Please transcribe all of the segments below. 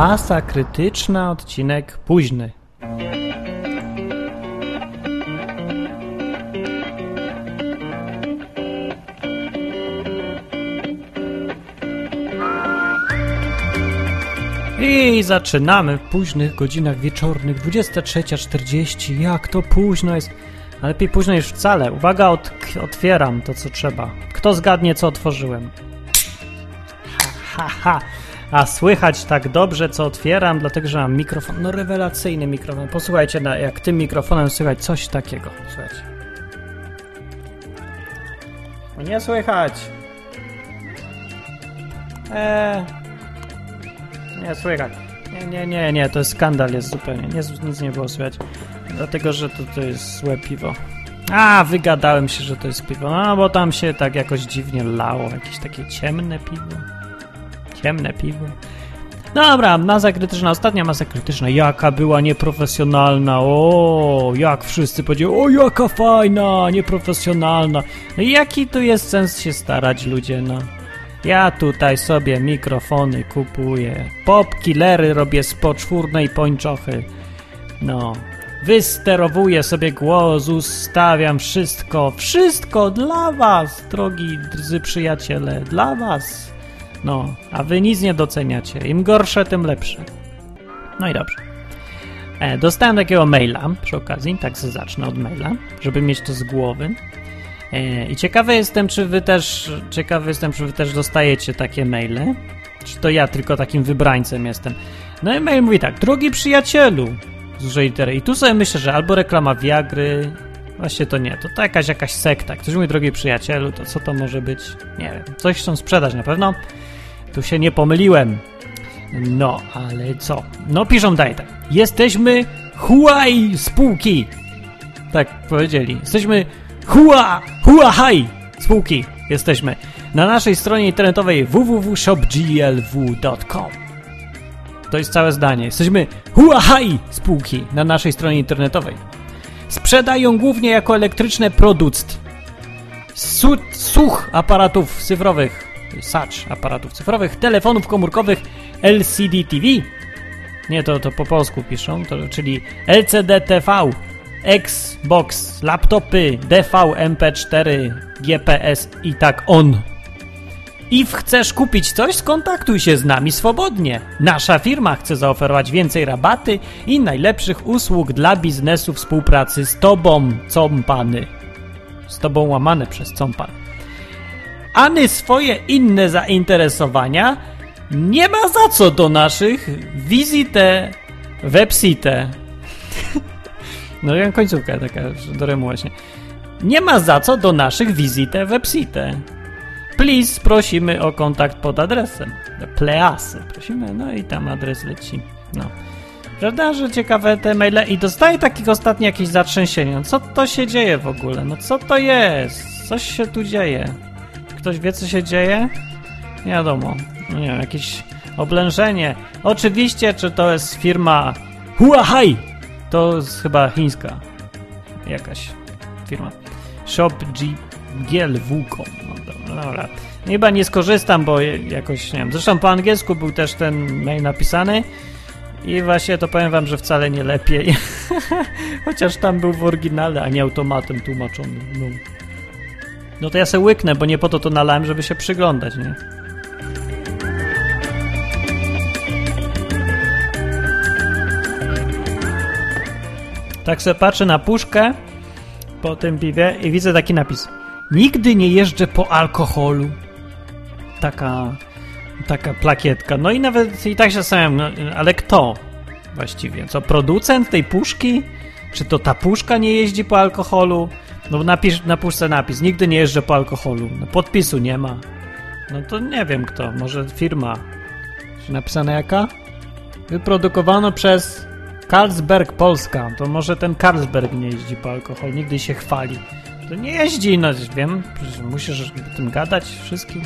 Masa krytyczna, odcinek późny. I zaczynamy w późnych godzinach wieczornych, 23.40. Jak to późno jest? A lepiej późno już wcale. Uwaga, od, otwieram to, co trzeba. Kto zgadnie, co otworzyłem? Ha, ha, ha. A słychać tak dobrze, co otwieram, dlatego że mam mikrofon. No, rewelacyjny mikrofon. Posłuchajcie, jak tym mikrofonem słychać coś takiego. Słuchajcie. Nie słychać. Eee. Nie słychać. Nie, nie, nie, nie, to jest skandal, jest zupełnie. Nie, nic nie było słychać. Dlatego, że to, to jest złe piwo. A, wygadałem się, że to jest piwo. No, bo tam się tak jakoś dziwnie lało. Jakieś takie ciemne piwo. Ciemne piwo. Dobra, masa krytyczna, ostatnia masa krytyczna. Jaka była nieprofesjonalna. O, jak wszyscy powiedzieli, o, jaka fajna, nieprofesjonalna. No jaki tu jest sens się starać, ludzie, no. Ja tutaj sobie mikrofony kupuję. Popkillery robię z poczwórnej pończochy. No. Wysterowuję sobie głos, ustawiam wszystko. Wszystko dla was, drogi drodzy przyjaciele. Dla was. No, a wy nic nie doceniacie. Im gorsze, tym lepsze. No i dobrze. E, dostałem takiego maila przy okazji, tak sobie zacznę od maila, żeby mieć to z głowy. E, I ciekawy jestem, czy wy też, ciekawy jestem, czy wy też dostajecie takie maile, czy to ja tylko takim wybrańcem jestem. No i mail mówi tak, drogi przyjacielu, dużej litery. I tu sobie myślę, że albo reklama Viagry, właśnie to nie, to, to jakaś jakaś sekta. Ktoś mówi, drogi przyjacielu, to co to może być? Nie wiem, coś chcą sprzedać na pewno. Tu się nie pomyliłem. No, ale co? No piszą dalej tak. Jesteśmy Huawei spółki. Tak powiedzieli. Jesteśmy Hua, Huahai spółki. Jesteśmy na naszej stronie internetowej www.shopglw.com. To jest całe zdanie. Jesteśmy Huahai spółki na naszej stronie internetowej. Sprzedają głównie jako elektryczne produkt su such aparatów cyfrowych, such aparatów cyfrowych, telefonów komórkowych LCD TV. Nie, to, to po polsku piszą, to, czyli LCD TV, Xbox, laptopy, DV, MP4, GPS i tak on. I chcesz kupić coś? Skontaktuj się z nami swobodnie. Nasza firma chce zaoferować więcej rabaty i najlepszych usług dla biznesu współpracy z Tobą, company. Z Tobą łamane przez compan. Any swoje inne zainteresowania nie ma za co do naszych wizytę website. No ja końcówka taka do remu właśnie. Nie ma za co do naszych wizytę website. Please prosimy o kontakt pod adresem. Pleasy prosimy, no i tam adres leci. No. Prawda, że ciekawe te maile i dostaję takich ostatnio jakieś zatrzęsienie. No co to się dzieje w ogóle? No co to jest? Coś się tu dzieje. Ktoś wie co się dzieje? Nie wiadomo. No nie wiem, jakieś oblężenie. Oczywiście, czy to jest firma Huahai? To jest chyba chińska jakaś firma. ShopGLW.com. No dobra, dobra. Chyba nie skorzystam, bo jakoś nie wiem. Zresztą po angielsku był też ten mail napisany. I właśnie to powiem wam, że wcale nie lepiej. Chociaż tam był w oryginale, a nie automatem tłumaczony. No. No to ja se łyknę, bo nie po to to nalałem, żeby się przyglądać, nie? Tak sobie patrzę na puszkę po tym piwie i widzę taki napis. Nigdy nie jeżdżę po alkoholu. Taka, taka plakietka. No i nawet i tak się zastanawiam, no, ale kto właściwie? Co, producent tej puszki? Czy to ta puszka nie jeździ po alkoholu? No napisz, na puszce napis, nigdy nie jeżdżę po alkoholu. No, podpisu nie ma. No to nie wiem kto, może firma. Czy napisane jaka? Wyprodukowano przez Carlsberg Polska. To może ten Carlsberg nie jeździ po alkohol, nigdy się chwali. To nie jeździ, no wiem, musisz o tym gadać wszystkim.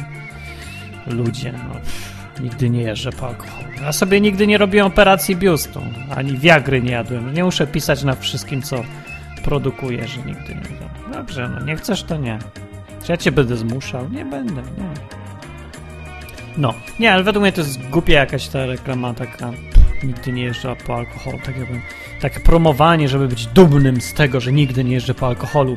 Ludzie, no nigdy nie jeżdżę po alkoholu. Ja sobie nigdy nie robiłem operacji biustu, ani wiagry nie jadłem. Nie muszę pisać na wszystkim, co produkuję, że nigdy nie Dobrze, no nie chcesz, to nie. Czy ja cię będę zmuszał? Nie będę, nie. No, nie, ale według mnie to jest głupia jakaś ta reklama taka. Nigdy nie jeżdżę po alkoholu, tak jakby. Takie promowanie, żeby być dumnym z tego, że nigdy nie jeżdżę po alkoholu.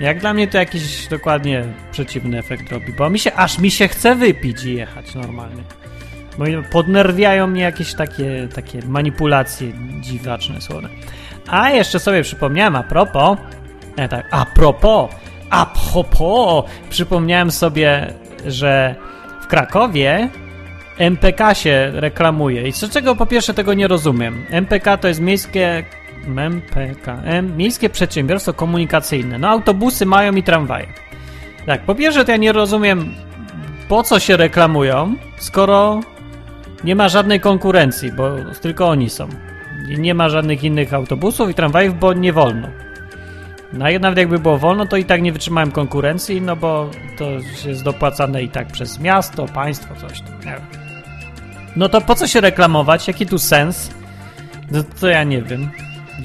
Jak dla mnie to jakiś dokładnie przeciwny efekt robi, bo mi się, aż mi się chce wypić i jechać normalnie. Bo podnerwiają mnie jakieś takie, takie manipulacje dziwaczne słowa. A jeszcze sobie przypomniałem a propos, e, tak, a propos, a propos, przypomniałem sobie, że w Krakowie MPK się reklamuje. I z czego po pierwsze tego nie rozumiem. MPK to jest miejskie. MPK. M, miejskie Przedsiębiorstwo Komunikacyjne. No, autobusy mają i tramwaje. Tak, po pierwsze to ja nie rozumiem, po co się reklamują, skoro nie ma żadnej konkurencji, bo tylko oni są. Nie ma żadnych innych autobusów i tramwajów, bo nie wolno. No a nawet jakby było wolno, to i tak nie wytrzymałem konkurencji, no bo to jest dopłacane i tak przez miasto, państwo, coś tam. Nie wiem. No to po co się reklamować? Jaki tu sens? No to ja nie wiem.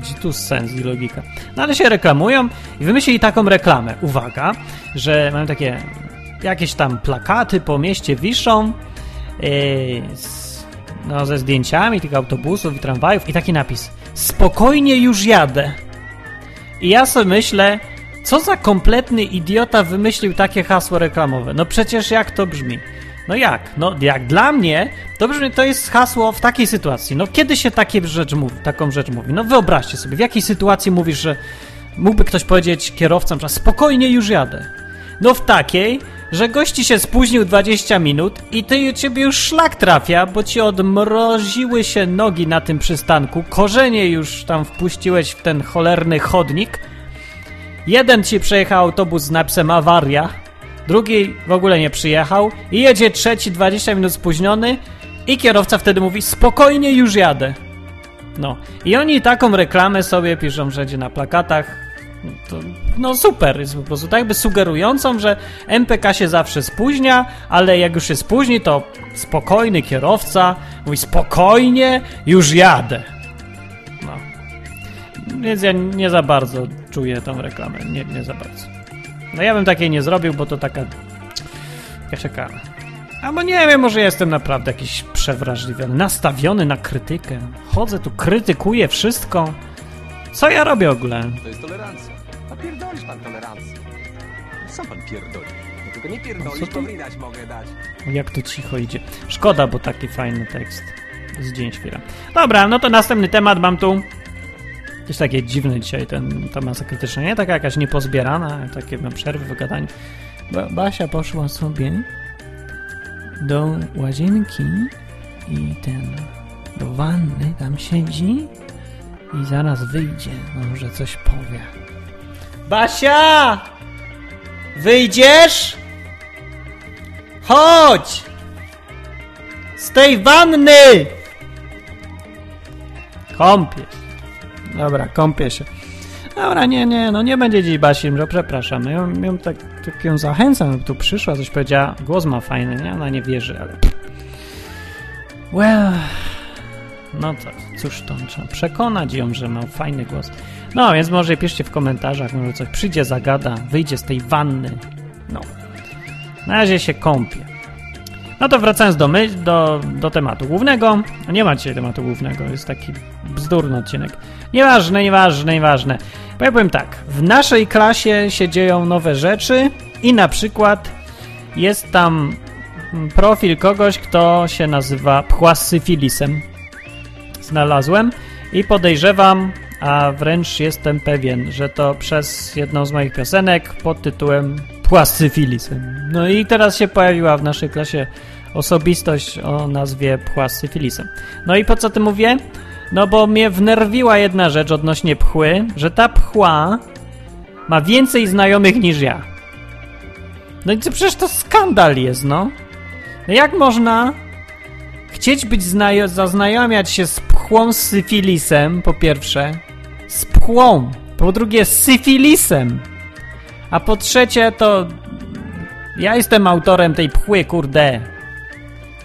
Gdzie tu sens i logika? No ale się reklamują i wymyślili taką reklamę. Uwaga, że mają takie jakieś tam plakaty po mieście wiszą yy, z, no, ze zdjęciami tych autobusów i tramwajów i taki napis. Spokojnie już jadę. I ja sobie myślę, co za kompletny idiota wymyślił takie hasło reklamowe. No przecież jak to brzmi? No jak? No jak dla mnie, to brzmi, to jest hasło w takiej sytuacji. No kiedy się takie rzecz mówi, taką rzecz mówi? No wyobraźcie sobie, w jakiej sytuacji mówisz, że mógłby ktoś powiedzieć kierowcom, że spokojnie już jadę. No w takiej, że gości się spóźnił 20 minut i ty ciebie już szlak trafia, bo ci odmroziły się nogi na tym przystanku, korzenie już tam wpuściłeś w ten cholerny chodnik. Jeden ci przejechał autobus z napisem awaria, drugi w ogóle nie przyjechał i jedzie trzeci 20 minut spóźniony i kierowca wtedy mówi spokojnie już jadę. No i oni taką reklamę sobie piszą wszędzie na plakatach, to, no super, jest po prostu tak jakby sugerującą, że MPK się zawsze spóźnia, ale jak już się spóźni, to spokojny kierowca mówi spokojnie, już jadę. No. Więc ja nie za bardzo czuję tą reklamę, nie, nie za bardzo. No ja bym takiej nie zrobił, bo to taka jakaś taka... Albo nie wiem, może jestem naprawdę jakiś przewrażliwiony, nastawiony na krytykę. Chodzę tu, krytykuję wszystko. Co ja robię w ogóle? To jest tolerancja. Pierdolisz pan tolerancję. Sam pan pierdoli. No tylko nie Co pierdolisz, to? widać mogę dać. O, Jak to cicho idzie. Szkoda, bo taki fajny tekst. Z dzień świra. Dobra, no to następny temat mam tu. Jest takie dziwne dzisiaj ten, ta masa krytyczna. Nie taka jakaś niepozbierana, takie mam przerwy w gadaniu. Ba Basia poszła sobie do łazienki i ten do wanny tam siedzi i zaraz wyjdzie. No, może coś powie. Basia! Wyjdziesz? Chodź! Z tej wanny! Kąpię. Dobra, kąpię się. Dobra, nie, nie, no nie będzie dziś Basi, że przepraszam. Ja ją tak, tak ją zachęcam, żeby tu przyszła, coś powiedziała. Głos ma fajny, nie? Ona nie wierzy, ale... Well... No to, cóż to, trzeba przekonać ją, że ma fajny głos. No, więc może piszcie w komentarzach, może coś przyjdzie, zagada, wyjdzie z tej wanny. No. Na razie się kąpie. No to wracając do, my, do, do tematu głównego. Nie ma dzisiaj tematu głównego, jest taki bzdurny odcinek. Nieważne, nieważne, nieważne. Bo ja powiem tak, w naszej klasie się dzieją nowe rzeczy i na przykład jest tam profil kogoś, kto się nazywa Pchłassyfilisem. Znalazłem i podejrzewam, a wręcz jestem pewien, że to przez jedną z moich piosenek pod tytułem Płascyfilisem. No i teraz się pojawiła w naszej klasie osobistość o nazwie Płascyfilisem. No i po co ty mówię? No bo mnie wnerwiła jedna rzecz odnośnie pchły, że ta pchła ma więcej znajomych niż ja. No i to przecież to skandal jest, no. No jak można chcieć być znajo- zaznajomiać się z pchłą z syfilisem, po pierwsze, z pchłą, po drugie z syfilisem, a po trzecie to ja jestem autorem tej pchły, kurde.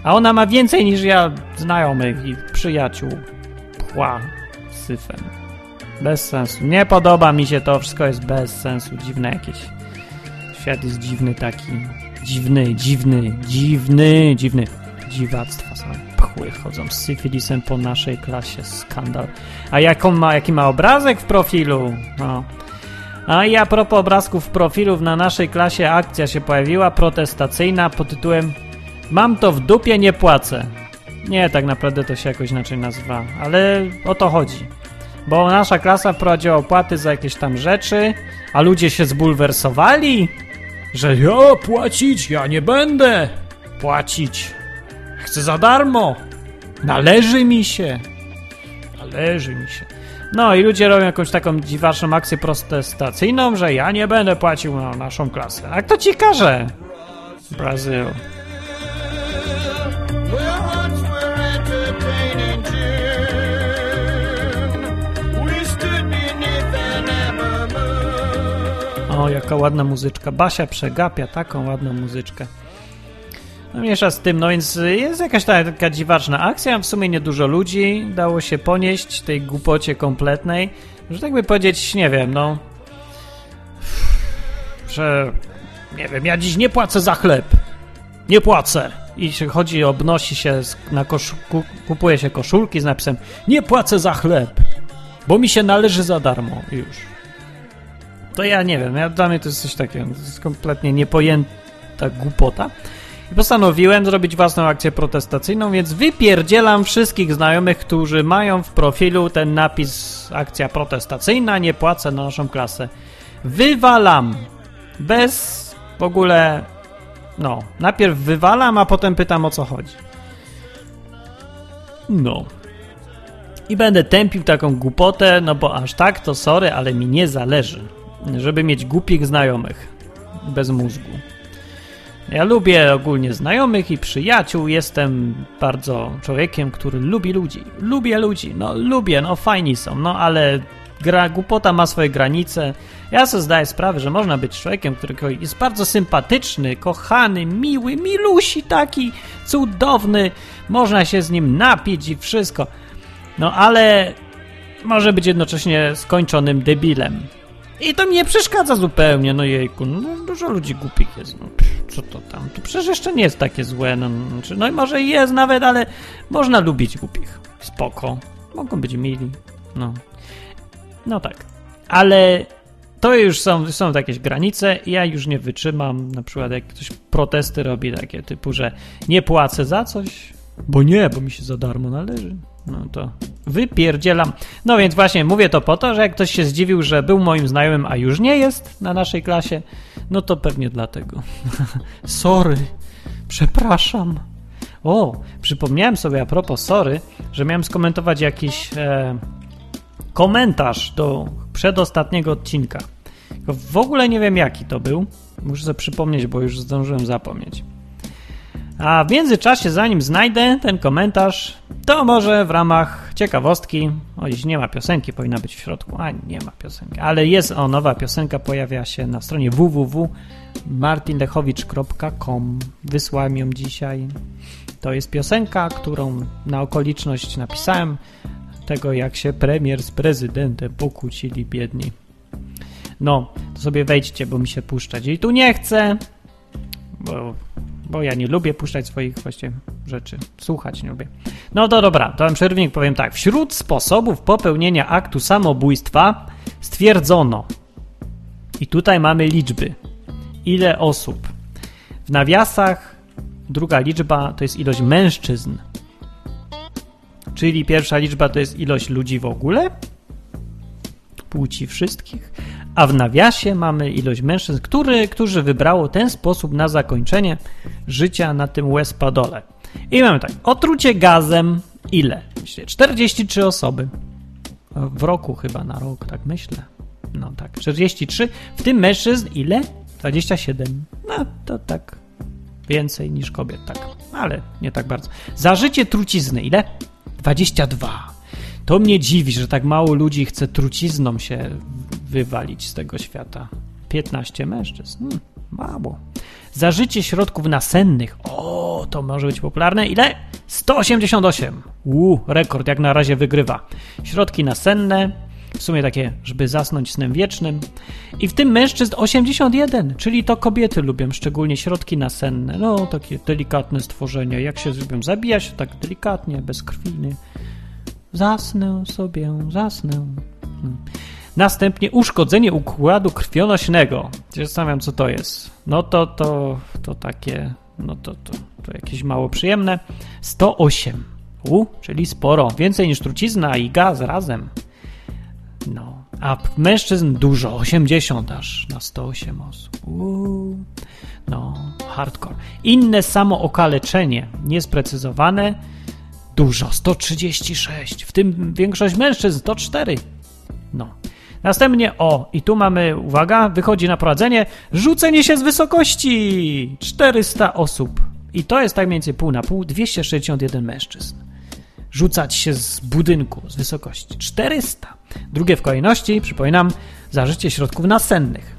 A ona ma więcej niż ja znajomych i przyjaciół. Pchła z syfem. Bez sensu. Nie podoba mi się to, wszystko jest bez sensu, dziwne jakieś. Świat jest dziwny taki. Dziwny, dziwny, dziwny, dziwny. dziwactwa same pchły chodzą z syfilisem po naszej klasie, skandal. A jaką ma, jaki ma obrazek w profilu? No. A i a propos obrazków w profilu, na naszej klasie akcja się pojawiła, protestacyjna pod tytułem Mam to w dupie, nie płacę. Nie, tak naprawdę to się jakoś inaczej nazywa, ale o to chodzi. Bo nasza klasa wprowadziła opłaty za jakieś tam rzeczy, a ludzie się zbulwersowali, że ja płacić, ja nie będę płacić. Chcę za darmo. Należy mi się. Należy mi się. No i ludzie robią jakąś taką dziwaczną akcję protestacyjną, że ja nie będę płacił na naszą klasę. A kto ci każe? Brazyl. O, jaka ładna muzyczka. Basia przegapia taką ładną muzyczkę. No mniejsza z tym, no więc jest jakaś ta, taka dziwaczna akcja, w sumie niedużo ludzi dało się ponieść tej głupocie kompletnej, że tak by powiedzieć, nie wiem, no że nie wiem, ja dziś nie płacę za chleb. Nie płacę. I się chodzi, obnosi się, na kupuje się koszulki z napisem nie płacę za chleb, bo mi się należy za darmo. Już. To ja nie wiem, ja, dla mnie to jest coś takiego, to jest kompletnie niepojęta głupota. I postanowiłem zrobić własną akcję protestacyjną, więc wypierdzielam wszystkich znajomych, którzy mają w profilu ten napis akcja protestacyjna, nie płacę na naszą klasę. Wywalam. Bez w ogóle... No, najpierw wywalam, a potem pytam o co chodzi. No. I będę tępił taką głupotę, no bo aż tak to sorry, ale mi nie zależy, żeby mieć głupich znajomych bez mózgu. Ja lubię ogólnie znajomych i przyjaciół. Jestem bardzo człowiekiem, który lubi ludzi. Lubię ludzi, no lubię, no fajni są, no ale gra, głupota ma swoje granice. Ja sobie zdaję sprawę, że można być człowiekiem, który jest bardzo sympatyczny, kochany, miły, milusi taki, cudowny. Można się z nim napić i wszystko. No ale może być jednocześnie skończonym debilem. I to mi nie przeszkadza zupełnie, no jejku, no dużo ludzi głupich jest, no co to tam, to przecież jeszcze nie jest takie złe, no, znaczy, no i może jest nawet, ale można lubić głupich, spoko, mogą być mili, no, no tak, ale to już są, są jakieś granice ja już nie wytrzymam, na przykład jak ktoś protesty robi takie typu, że nie płacę za coś, bo nie, bo mi się za darmo należy. No to wypierdzielam. No więc właśnie mówię to po to, że jak ktoś się zdziwił, że był moim znajomym, a już nie jest na naszej klasie, no to pewnie dlatego. sorry, przepraszam. O, przypomniałem sobie a propos sorry, że miałem skomentować jakiś e, komentarz do przedostatniego odcinka. W ogóle nie wiem jaki to był. Muszę sobie przypomnieć, bo już zdążyłem zapomnieć. A w międzyczasie, zanim znajdę ten komentarz, to może w ramach ciekawostki, o dziś nie ma piosenki, powinna być w środku, a nie ma piosenki, ale jest o, nowa piosenka, pojawia się na stronie www.martinlechowicz.com Wysłałem ją dzisiaj. To jest piosenka, którą na okoliczność napisałem. Tego, jak się premier z prezydentem pokłócili biedni. No, to sobie wejdźcie, bo mi się puszczać i tu nie chcę, bo bo ja nie lubię puszczać swoich właściwie rzeczy, słuchać nie lubię. No to dobra, to mam przerwnik, powiem tak. Wśród sposobów popełnienia aktu samobójstwa stwierdzono, i tutaj mamy liczby, ile osób. W nawiasach druga liczba to jest ilość mężczyzn, czyli pierwsza liczba to jest ilość ludzi w ogóle, płci wszystkich, a w nawiasie mamy ilość mężczyzn, który, którzy wybrało ten sposób na zakończenie życia na tym łez-padole. I mamy tak, otrucie gazem ile? Myślę, 43 osoby. W roku chyba, na rok, tak myślę. No tak, 43. W tym mężczyzn ile? 27. No to tak więcej niż kobiet, tak. Ale nie tak bardzo. Zażycie trucizny ile? 22. To mnie dziwi, że tak mało ludzi chce trucizną się wywalić z tego świata. 15 mężczyzn. Hmm, mało. Zażycie środków nasennych. O, to może być popularne. Ile? 188. Uuu, rekord jak na razie wygrywa. Środki nasenne w sumie takie, żeby zasnąć snem wiecznym. I w tym mężczyzn 81, czyli to kobiety lubią, szczególnie środki nasenne. No, takie delikatne stworzenia. Jak się lubią zabijać, tak delikatnie, bez krwi. Nie? Zasnę sobie, zasnę. Hmm. Następnie uszkodzenie układu krwionośnego. Zastanawiam, co to jest. No to, to, to takie, no to, to, to jakieś mało przyjemne. 108. U, czyli sporo. Więcej niż trucizna i gaz razem. No, a mężczyzn dużo, 80 aż na 108 osób. Uuu. No, hardcore. Inne samookaleczenie, niesprecyzowane, dużo, 136, w tym większość mężczyzn 104. No. Następnie, o, i tu mamy, uwaga, wychodzi na prowadzenie, rzucenie się z wysokości! 400 osób. I to jest tak mniej więcej pół na pół, 261 mężczyzn. Rzucać się z budynku, z wysokości. 400. Drugie w kolejności, przypominam, zażycie środków nasennych.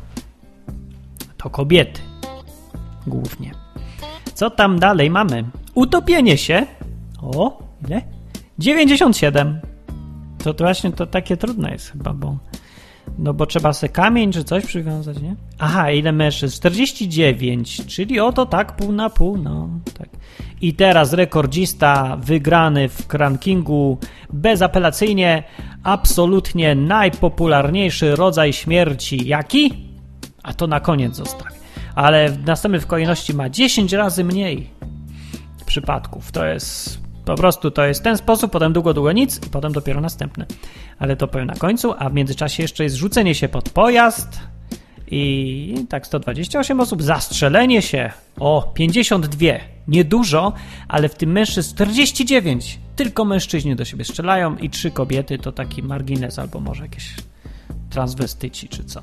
To kobiety. Głównie. Co tam dalej mamy? Utopienie się. O, ile? 97. To, to właśnie to takie trudne jest chyba, bo no bo trzeba se kamień czy coś przywiązać, nie? Aha, ile mężczyzn? 49, czyli oto tak pół na pół, no tak. I teraz rekordzista wygrany w rankingu bezapelacyjnie, absolutnie najpopularniejszy rodzaj śmierci. Jaki? A to na koniec zostawię. Ale następny w kolejności ma 10 razy mniej przypadków. To jest po prostu to jest ten sposób, potem długo, długo nic i potem dopiero następny. Ale to powiem na końcu, a w międzyczasie jeszcze jest rzucenie się pod pojazd i tak 128 osób, zastrzelenie się o 52. Niedużo, ale w tym mężczyzn 49. Tylko mężczyźni do siebie strzelają i trzy kobiety to taki margines albo może jakieś transwestyci czy co.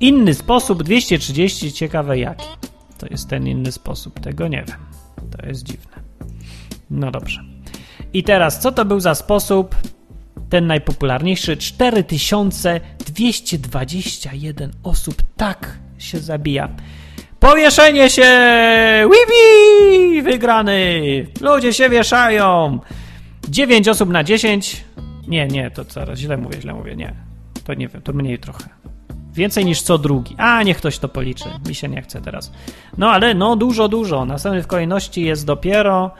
Inny sposób 230, ciekawe jaki. To jest ten inny sposób, tego nie wiem. To jest dziwne. No dobrze. I teraz, co to był za sposób? Ten najpopularniejszy 4221 osób tak się zabija. Powieszenie się! Wiwi! Wygrany! Ludzie się wieszają! 9 osób na 10. Nie, nie, to zaraz źle mówię, źle mówię, nie. To nie wiem, to mniej trochę. Więcej niż co drugi. A, niech ktoś to policzy. Mi się nie chce teraz. No ale no dużo, dużo. Następny w kolejności jest dopiero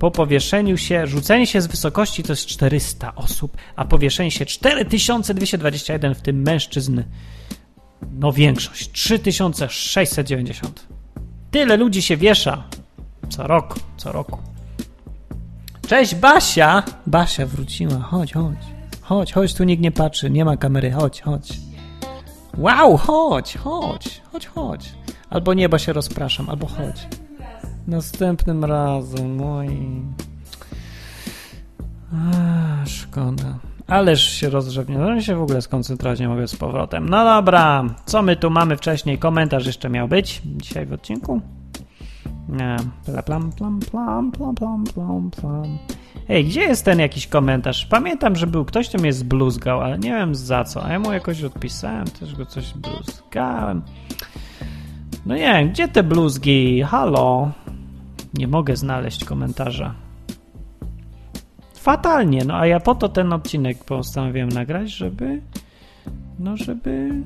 po powieszeniu się, rzucenie się z wysokości to jest 400 osób, a powieszenie się 4221, w tym mężczyzn, no większość, 3690. Tyle ludzi się wiesza co rok, co roku. Cześć Basia! Basia wróciła, chodź, chodź. Chodź, chodź, tu nikt nie patrzy, nie ma kamery, chodź, chodź. Wow, chodź, chodź, chodź, chodź. Albo nie, bo się rozpraszam, albo chodź. Następnym razem, no i... A, szkoda. Ależ się rozrzewniłem. No się w ogóle skoncentrować nie mogę z powrotem. No dobra, co my tu mamy wcześniej? Komentarz jeszcze miał być dzisiaj w odcinku. Nie. Plam, plam, plam, plam, plam, plam, plam, plam. Ej, gdzie jest ten jakiś komentarz? Pamiętam, że był ktoś, kto mnie zbluzgał, ale nie wiem za co. A ja mu jakoś odpisałem, też go coś bluzgałem. No nie gdzie te bluzgi? Halo? Nie mogę znaleźć komentarza. Fatalnie, no a ja po to ten odcinek postanowiłem nagrać, żeby no żeby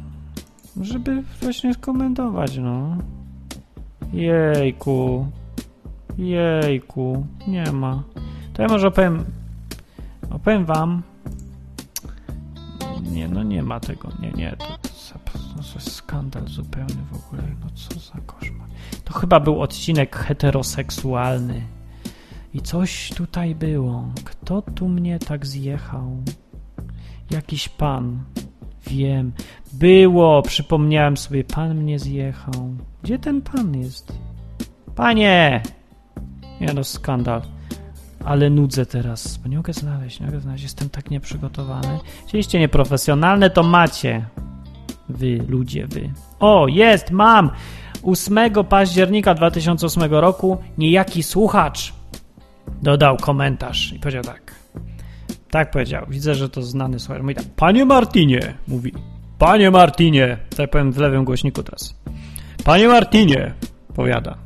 żeby właśnie skomentować, no. Jejku. Jejku. Nie ma. To ja może opowiem opowiem wam nie, no nie ma tego. Nie, nie. To, to, to jest skandal zupełny w ogóle. No co za koszmar. To chyba był odcinek heteroseksualny. I coś tutaj było. Kto tu mnie tak zjechał? Jakiś pan. Wiem. Było. Przypomniałem sobie. Pan mnie zjechał. Gdzie ten pan jest? Panie! Nie no, skandal. Ale nudzę teraz, bo nie mogę znaleźć, nie mogę znaleźć. Jestem tak nieprzygotowany. Chcieliście nieprofesjonalne, to macie. Wy, ludzie, wy. O, jest, mam! 8 października 2008 roku niejaki słuchacz dodał komentarz i powiedział tak. Tak powiedział. Widzę, że to znany słuchacz. Mówi tak. Panie Martinie, mówi. Panie Martinie. Tak powiem w lewym głośniku teraz. Panie Martinie, powiada.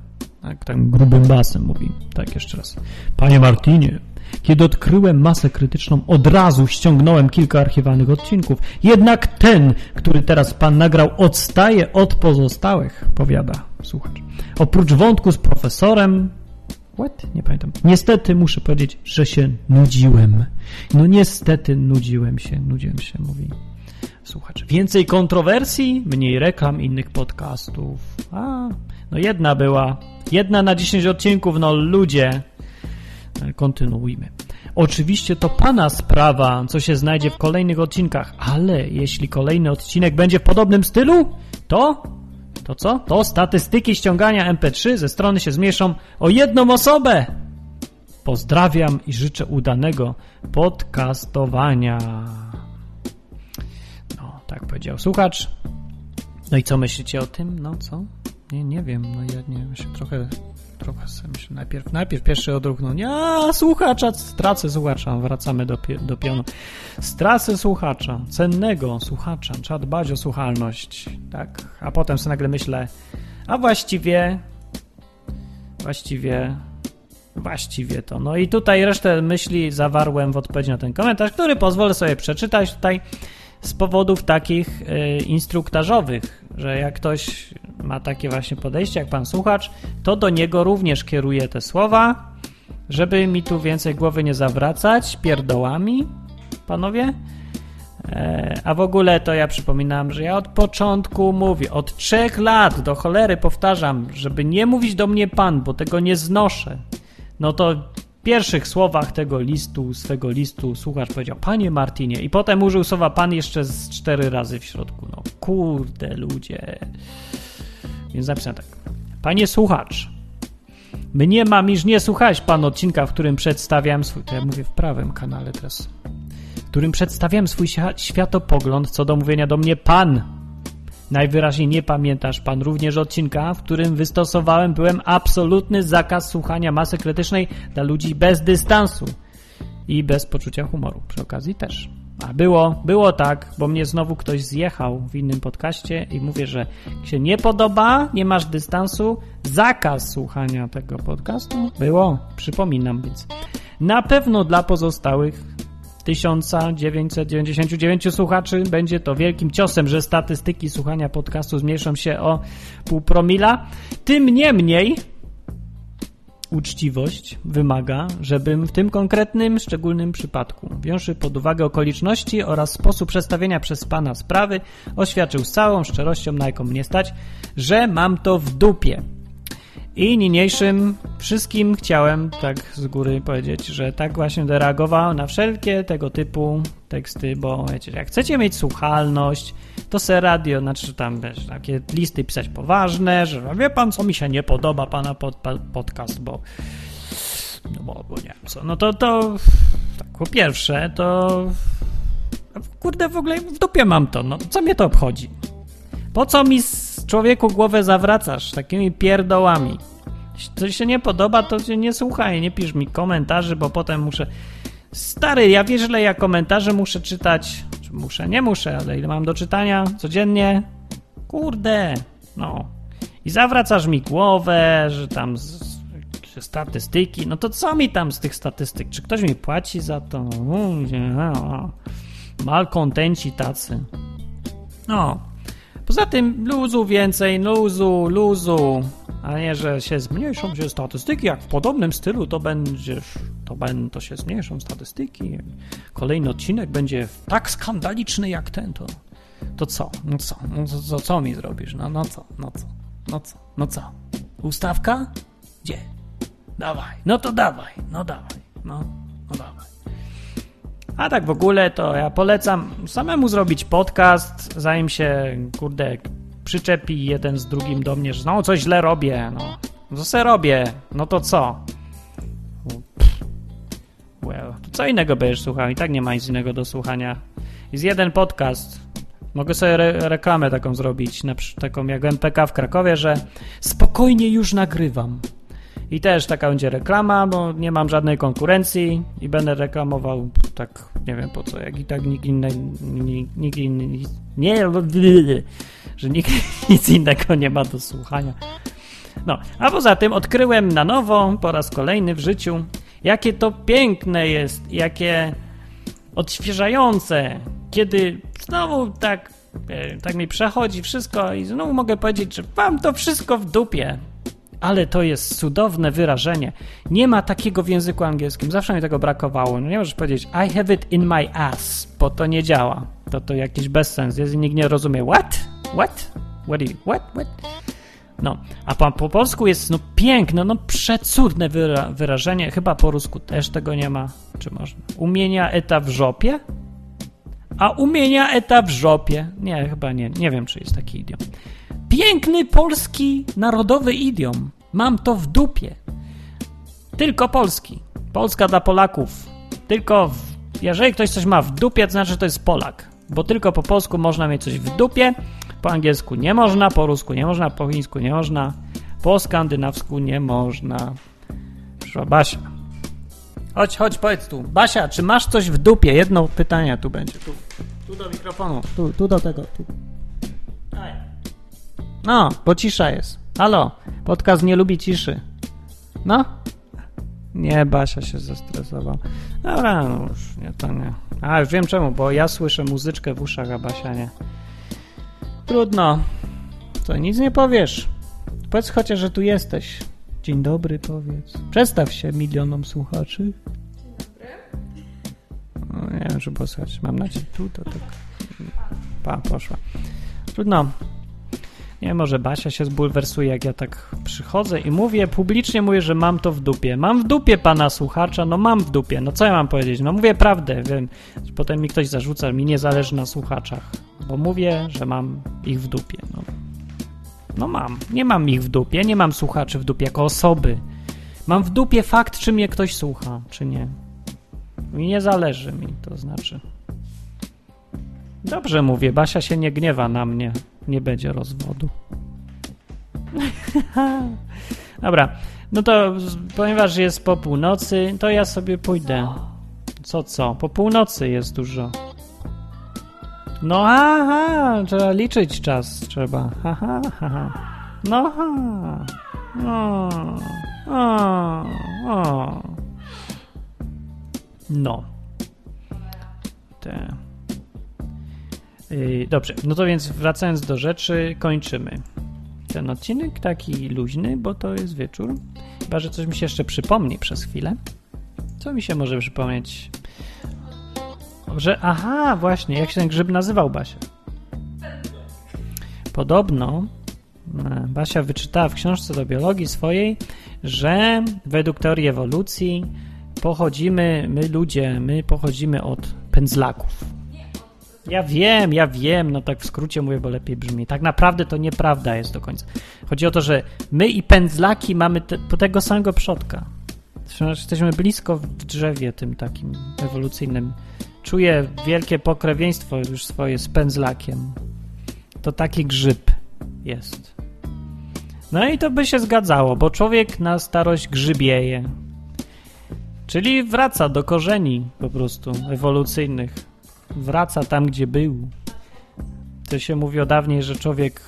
Tak, tak grubym basem mówi. Tak, jeszcze raz. Panie Martinie, Kiedy odkryłem masę krytyczną, od razu ściągnąłem kilka archiwalnych odcinków. Jednak ten, który teraz pan nagrał, odstaje od pozostałych, powiada słuchacz. Oprócz wątku z profesorem, What? Nie pamiętam. Niestety muszę powiedzieć, że się nudziłem. No niestety nudziłem się, nudziłem się, mówi słuchacz. Więcej kontrowersji, mniej reklam innych podcastów. A, no jedna była. Jedna na 10 odcinków, no ludzie. Kontynuujmy. Oczywiście to pana sprawa, co się znajdzie w kolejnych odcinkach, ale jeśli kolejny odcinek będzie w podobnym stylu, to to co? To statystyki ściągania MP3 ze strony się zmniejszą o jedną osobę. Pozdrawiam i życzę udanego podcastowania. No, tak powiedział słuchacz. No i co myślicie o tym? No co? Nie, nie wiem. No ja nie wiem, się trochę trochę sobie myślę, najpierw, najpierw pierwszy odruch, no nie, a, słuchacza, stracę słuchacza, wracamy do, do pionu. Stracę słuchacza, cennego słuchacza, trzeba dbać o słuchalność, tak, a potem sobie nagle myślę, a właściwie, właściwie, właściwie to, no i tutaj resztę myśli zawarłem w odpowiedzi na ten komentarz, który pozwolę sobie przeczytać tutaj z powodów takich y, instruktażowych, że jak ktoś ma takie właśnie podejście, jak pan słuchacz, to do niego również kieruje te słowa, żeby mi tu więcej głowy nie zawracać pierdołami, panowie. E, a w ogóle to ja przypominam, że ja od początku mówię, od trzech lat do cholery powtarzam, żeby nie mówić do mnie pan, bo tego nie znoszę. No to w pierwszych słowach tego listu, swego listu, słuchacz powiedział, panie Martinie, i potem użył słowa pan jeszcze z cztery razy w środku. No kurde, ludzie. Więc napisałem tak. Panie słuchacz, mnie mam iż nie słuchać pan odcinka, w którym przedstawiam swój, to ja mówię w prawym kanale teraz, w którym przedstawiam swój światopogląd co do mówienia do mnie pan. Najwyraźniej nie pamiętasz pan również odcinka, w którym wystosowałem byłem absolutny zakaz słuchania masy krytycznej dla ludzi bez dystansu i bez poczucia humoru. Przy okazji też. A było, było tak, bo mnie znowu ktoś zjechał w innym podcaście i mówię, że się nie podoba, nie masz dystansu, zakaz słuchania tego podcastu. Było, przypominam więc. Na pewno dla pozostałych 1999 słuchaczy będzie to wielkim ciosem, że statystyki słuchania podcastu zmniejszą się o pół promila. Tym niemniej uczciwość wymaga, żebym w tym konkretnym, szczególnym przypadku, wziąwszy pod uwagę okoliczności oraz sposób przedstawienia przez Pana sprawy, oświadczył z całą szczerością, na jaką mnie stać, że mam to w dupie. I niniejszym wszystkim chciałem tak z góry powiedzieć, że tak właśnie reagował na wszelkie tego typu teksty, bo wiecie, jak chcecie mieć słuchalność, to se radio, znaczy tam wiesz, takie listy pisać poważne, że wie pan, co mi się nie podoba pana pod, podcast, bo no bo, bo nie wiem co, no to to tak, po pierwsze, to kurde, w ogóle w dupie mam to, no co mnie to obchodzi? Po co mi człowieku głowę zawracasz takimi pierdołami? Coś się nie podoba, to się nie słuchaj, nie pisz mi komentarzy, bo potem muszę... Stary, ja wiesz, ile ja komentarze muszę czytać. Czy muszę? Nie muszę, ale ile mam do czytania codziennie? Kurde, no. I zawracasz mi głowę, że tam z, statystyki. No to co mi tam z tych statystyk? Czy ktoś mi płaci za to? No, malkontenci tacy. No. Poza tym luzu więcej, luzu, luzu. A nie, że się zmniejszą się statystyki, jak w podobnym stylu to będziesz, to, ben, to się zmniejszą statystyki. Kolejny odcinek będzie tak skandaliczny jak ten, to, to co? No co? No co, co, co mi zrobisz? No, no co? No co? No co? No co? Ustawka? Gdzie? Dawaj. No to dawaj. No dawaj. No, no dawaj. A tak w ogóle to ja polecam samemu zrobić podcast, zanim się, kurde, przyczepi jeden z drugim do mnie, że no coś źle robię, no. Co se robię? No to co? Well, to co innego będziesz słuchał? I tak nie ma nic innego do słuchania. Jest jeden podcast. Mogę sobie re reklamę taką zrobić, na taką jak MPK w Krakowie, że spokojnie już nagrywam. I też taka będzie reklama, bo nie mam żadnej konkurencji i będę reklamował tak, nie wiem po co, jak i tak nikt inny, nikt inny, nie, że nikt nic innego nie ma do słuchania. No, a poza tym odkryłem na nowo, po raz kolejny w życiu, Jakie to piękne jest, jakie odświeżające, kiedy znowu tak, e, tak mi przechodzi wszystko i znowu mogę powiedzieć, że mam to wszystko w dupie. Ale to jest cudowne wyrażenie. Nie ma takiego w języku angielskim. Zawsze mi tego brakowało. No nie możesz powiedzieć I have it in my ass, bo to nie działa. To to jakiś bezsens jest i nikt nie rozumie. What? What? What? You, what? What? No, a po, po polsku jest no piękne, no przecudne wyra wyrażenie. Chyba po rusku też tego nie ma. Czy można? Umienia eta w żopie? A umienia eta w żopie? Nie, chyba nie. Nie wiem, czy jest taki idiom. Piękny polski narodowy idiom. Mam to w dupie. Tylko polski. Polska dla Polaków. Tylko w, jeżeli ktoś coś ma w dupie, to znaczy, że to jest Polak. Bo tylko po polsku można mieć coś w dupie, po angielsku nie można, po rusku nie można, po chińsku nie można, po skandynawsku nie można. Proszę, Basia. Chodź, chodź, powiedz tu. Basia, czy masz coś w dupie? Jedno pytanie tu będzie. Tu, tu do mikrofonu. Tu, tu do tego. Tu. Daj. No, bo cisza jest. Halo, podcast nie lubi ciszy. No? Nie, Basia się zestresował. Dobra, no już nie, to nie. A, już wiem czemu, bo ja słyszę muzyczkę w uszach, a Basia nie. Trudno. To nic nie powiesz. Powiedz chociaż, że tu jesteś. Dzień dobry, powiedz. Przedstaw się milionom słuchaczy. No, nie wiem, czy było słychać. Mam nadzieję, tu to tak. Pa, poszła. Trudno. Nie, może Basia się zbulwersuje, jak ja tak przychodzę i mówię, publicznie mówię, że mam to w dupie. Mam w dupie pana słuchacza, no mam w dupie. No co ja mam powiedzieć? No mówię prawdę, wiem. Potem mi ktoś zarzuca, mi nie zależy na słuchaczach, bo mówię, że mam ich w dupie. No, no mam. Nie mam ich w dupie, nie mam słuchaczy w dupie jako osoby. Mam w dupie fakt, czy mnie ktoś słucha, czy nie. I nie zależy mi, to znaczy. Dobrze mówię, Basia się nie gniewa na mnie. Nie będzie rozwodu. Dobra, no to ponieważ jest po północy, to ja sobie pójdę. Co, co? Po północy jest dużo. No aha, trzeba liczyć czas, trzeba. Haha, haha. No ha. O, o, o. No. Te. Yy, dobrze, no to więc wracając do rzeczy, kończymy ten odcinek taki luźny, bo to jest wieczór. Chyba, że coś mi się jeszcze przypomni przez chwilę. Co mi się może przypomnieć? Że, aha, właśnie, jak się ten grzyb nazywał, Basia? Podobno e, Basia wyczytała w książce do biologii swojej, że według teorii ewolucji pochodzimy, my ludzie, my pochodzimy od pędzlaków. Ja wiem, ja wiem, no tak w skrócie mówię, bo lepiej brzmi. Tak naprawdę to nieprawda jest do końca. Chodzi o to, że my i pędzlaki mamy te, tego samego przodka. Jesteśmy blisko w drzewie tym takim ewolucyjnym. Czuję wielkie pokrewieństwo już swoje z pędzlakiem. To taki grzyb jest. No i to by się zgadzało, bo człowiek na starość grzybieje. Czyli wraca do korzeni po prostu ewolucyjnych. Wraca tam, gdzie był. To się mówi o dawniej, że człowiek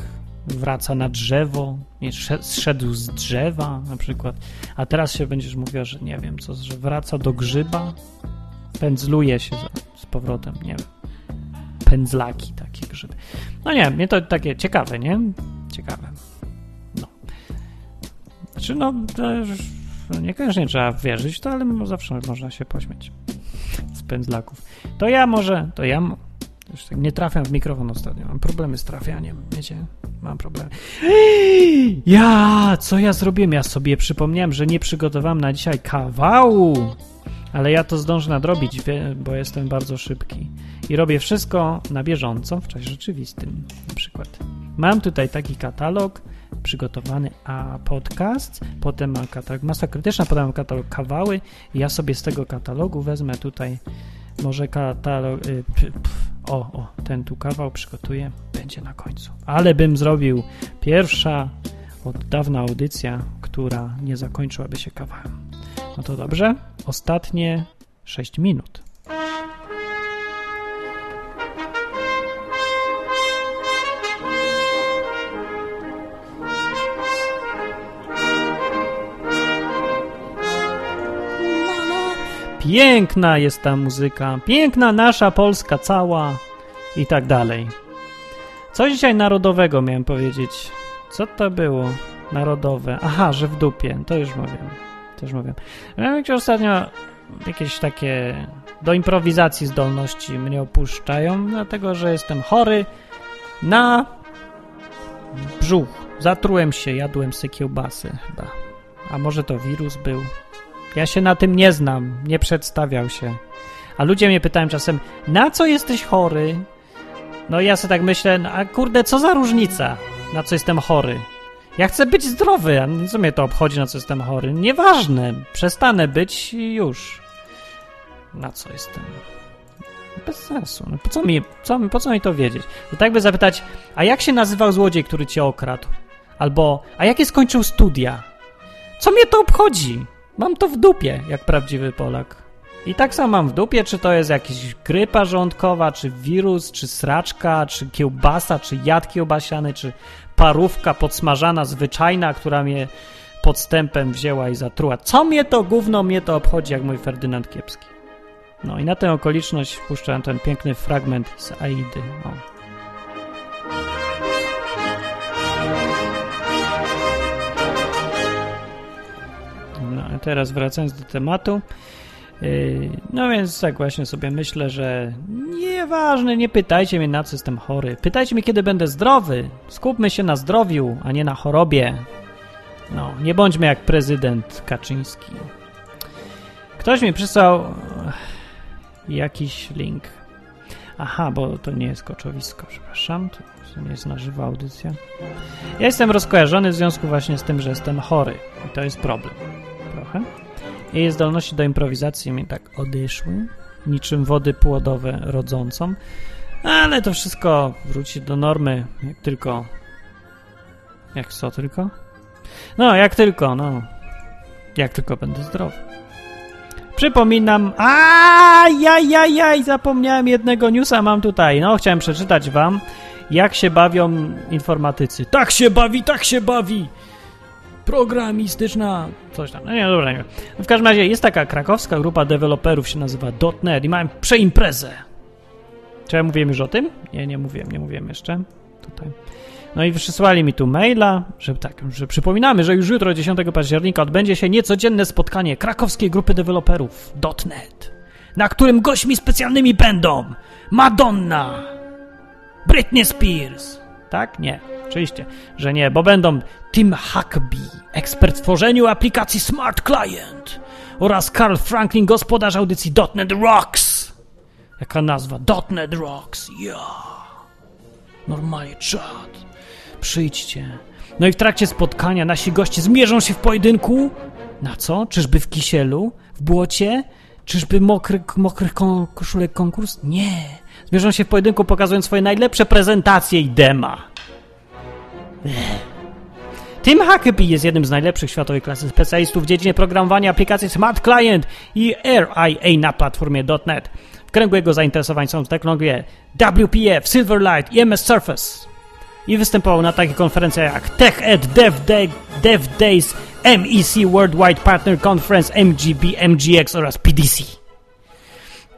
wraca na drzewo, nie, sze- zszedł z drzewa na przykład. A teraz się będziesz mówiła, że nie wiem co, że wraca do grzyba, pędzluje się z powrotem, nie wiem. Pędzlaki takie grzyby. No nie, mnie to takie ciekawe, nie? Ciekawe. No. Znaczy, no, już niekoniecznie trzeba wierzyć to, ale zawsze można się pośmiać pędzlaków. To ja może, to ja tak nie trafiam w mikrofon ostatnio. Mam problemy z trafianiem, wiecie? Mam problemy. Ja, co ja zrobiłem? Ja sobie przypomniałem, że nie przygotowałem na dzisiaj kawału, ale ja to zdążę nadrobić, bo jestem bardzo szybki. I robię wszystko na bieżąco, w czasie rzeczywistym na przykład. Mam tutaj taki katalog przygotowany, a podcast, potem mam katalog masa krytyczna, potem mam katalog kawały ja sobie z tego katalogu wezmę tutaj może katalog... Y, p, pf, o, o, ten tu kawał przygotuję, będzie na końcu. Ale bym zrobił pierwsza od dawna audycja, która nie zakończyłaby się kawałem. No to dobrze, ostatnie 6 minut. Piękna jest ta muzyka, piękna nasza Polska cała i tak dalej. Coś dzisiaj narodowego miałem powiedzieć. Co to było? Narodowe. Aha, że w dupie. To już mówię. To już mówię. Miałem ostatnio jakieś takie do improwizacji zdolności mnie opuszczają, dlatego że jestem chory na brzuch. Zatrułem się, jadłem se kiełbasy chyba. A może to wirus był? Ja się na tym nie znam, nie przedstawiał się. A ludzie mnie pytają czasem, na co jesteś chory? No i ja sobie tak myślę, no, a kurde, co za różnica, na co jestem chory? Ja chcę być zdrowy, a co mnie to obchodzi, na co jestem chory? Nieważne, przestanę być i już. Na co jestem? Bez sensu. No po, co mi, co, po co mi to wiedzieć? To tak by zapytać, a jak się nazywał złodziej, który cię okradł? Albo, a jakie skończył studia? Co mnie to obchodzi? Mam to w dupie, jak prawdziwy Polak. I tak samo mam w dupie, czy to jest jakaś grypa żołądkowa, czy wirus, czy sraczka, czy kiełbasa, czy jad kiełbasiany, czy parówka podsmażana zwyczajna, która mnie podstępem wzięła i zatruła. Co mnie to gówno, mnie to obchodzi, jak mój Ferdynand Kiepski. No i na tę okoliczność puszczałem ten piękny fragment z Aidy. O. teraz wracając do tematu. Yy, No więc tak właśnie sobie myślę, że nieważne, nie pytajcie mnie na co jestem chory. Pytajcie mnie kiedy będę zdrowy. Skupmy się na zdrowiu, a nie na chorobie. No, nie bądźmy jak prezydent Kaczyński. Ktoś mi przysłał jakiś link. Aha, bo to nie jest koczowisko, przepraszam. To, nie jest na żywa audycja. Ja jestem rozkojarzony w związku właśnie z tym, że jestem chory. I to jest problem. Trochę. Jej zdolności do improwizacji mi tak odeszły, niczym wody płodowe rodzącą, ale to wszystko wróci do normy, jak tylko. Jak co tylko? No, jak tylko, no. Jak tylko będę zdrowy. Przypominam. Ajajajaj, zapomniałem jednego newsa, mam tutaj. No, chciałem przeczytać wam, jak się bawią informatycy. Tak się bawi, tak się bawi! Programistyczna, coś tam. No nie, dobra, nie. W każdym razie jest taka krakowska grupa deweloperów, się nazywa .NET i mają przeimprezę. Czy ja mówiłem już o tym? Nie, nie mówiłem, nie mówiłem jeszcze. Tutaj. No i przysłali mi tu maila, że tak, że przypominamy, że już jutro, 10 października, odbędzie się niecodzienne spotkanie krakowskiej grupy deweloperów .NET, na którym gośćmi specjalnymi będą Madonna, Britney Spears, tak? Nie, oczywiście, że nie, bo będą Tim Huckabee, ekspert w tworzeniu aplikacji Smart Client oraz Carl Franklin, gospodarz audycji .NET Rocks. Jaka nazwa? .NET Rocks, ja. Normalnie czad. Przyjdźcie. No i w trakcie spotkania nasi goście zmierzą się w pojedynku. Na co? Czyżby w kisielu? W błocie? Czyżby mokry, mokrych kon, koszulek konkurs? Nie. Zmierzą się w pojedynku pokazując swoje najlepsze prezentacje i dema. Tim Huckabee jest jednym z najlepszych światowej klasy specjalistów w dziedzinie programowania aplikacji Smart Client i RIA na platformie .NET. W kręgu jego zainteresowań są technologie WPF, Silverlight i MS Surface. I występował na takich konferencjach jak TechEd, Dev, Day, Dev Days, MEC Worldwide Partner Conference, MGB, MGX oraz PDC.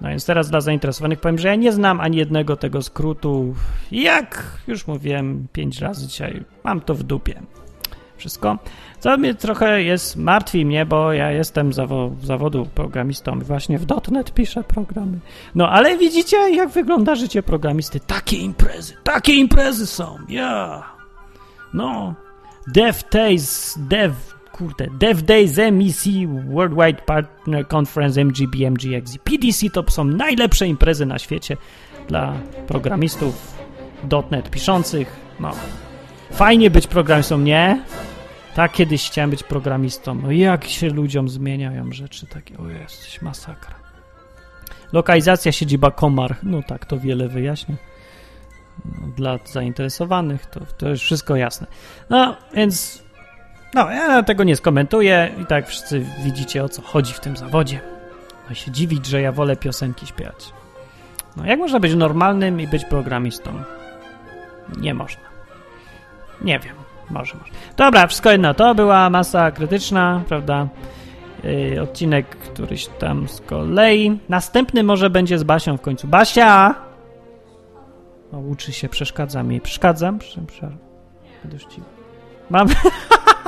No więc teraz dla zainteresowanych powiem, że ja nie znam ani jednego tego skrótu. Jak już mówiłem pięć razy dzisiaj, mam to w dupie wszystko. Co mnie trochę jest, martwi mnie, bo ja jestem zawo zawodu programistą właśnie w .NET piszę programy. No ale widzicie, jak wygląda życie programisty. Takie imprezy, takie imprezy są, ja. Yeah. No, Dev Days, Dev, kurde, Dev Days, MEC, Worldwide Partner Conference, MGB, MGX, PDC to są najlepsze imprezy na świecie dla programistów .NET piszących, no. Fajnie być programistą, nie? Tak, kiedyś chciałem być programistą. No jak się ludziom zmieniają rzeczy takie. O jesteś masakra. Lokalizacja siedziba Komar. No tak, to wiele wyjaśnia. No, dla zainteresowanych to, to już wszystko jasne. No, więc no, ja tego nie skomentuję i tak wszyscy widzicie o co chodzi w tym zawodzie. No się dziwić, że ja wolę piosenki śpiewać. No, jak można być normalnym i być programistą? Nie można. Nie wiem. Może, może. Dobra, wszystko jedno. To była masa krytyczna, prawda? Yy, odcinek któryś tam z kolei. Następny może będzie z Basią w końcu. Basia! O, uczy się, przeszkadza mi. Przeszkadzam? Prze- prze- Będę chciwy. Mam...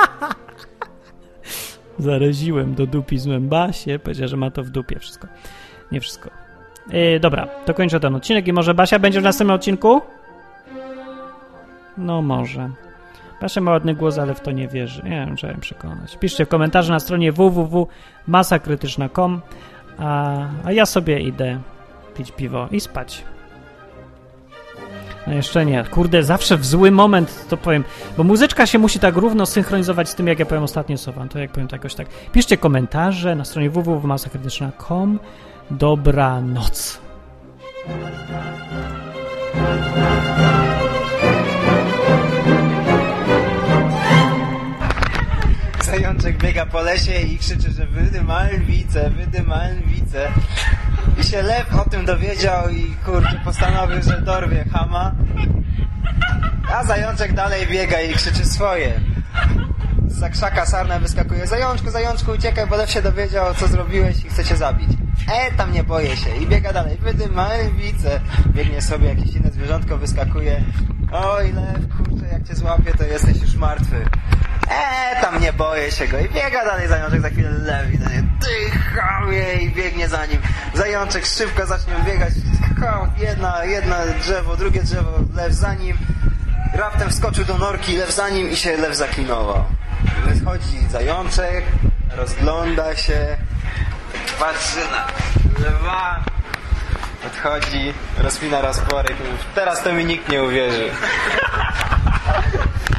Zaraziłem do dupi złem Basię. Powiedziała, że ma to w dupie wszystko. Nie wszystko. Yy, dobra, to kończę ten odcinek i może Basia będzie w następnym odcinku? No może. Basia ma ładny głos, ale w to nie wierzy. Nie wiem, trzeba ją przekonać. Piszcie w komentarzu na stronie www.masakrytyczna.com a, a ja sobie idę pić piwo i spać. No jeszcze nie. Kurde, zawsze w zły moment to powiem, bo muzyczka się musi tak równo synchronizować z tym, jak ja powiem ostatnio słowa. To jak powiem to jakoś tak. Piszcie komentarze na stronie www.masakrytyczna.com Dobranoc. Zajączek biega po lesie i krzyczy, że wydymałem wice, wydymałem wice. I się lew o tym dowiedział i kurczę postanowił, że dorwie chama. A zajączek dalej biega i krzyczy swoje. Z krzaka sarna wyskakuje. Zajączku, zajączku, uciekaj, bo lew się dowiedział, co zrobiłeś i chce cię zabić. E, tam nie boję się. I biega dalej. Wydymałem wice. Biegnie sobie, jakieś inne zwierzątko wyskakuje. Oj, lew, kurczę, jak cię złapie, to jesteś już martwy. Eee, tam nie boję się go. I biega dalej zajączek, za chwilę lew i ty chamie i biegnie za nim. Zajączek szybko zacznie biegać. Jedna, jedna drzewo, drugie drzewo, lew za nim. Raptem wskoczył do norki, lew za nim i się lew zaklinował. Wychodzi zajączek, rozgląda się, patrzy na lewa, odchodzi, rozpina rozporek. Teraz to mi nikt nie uwierzy.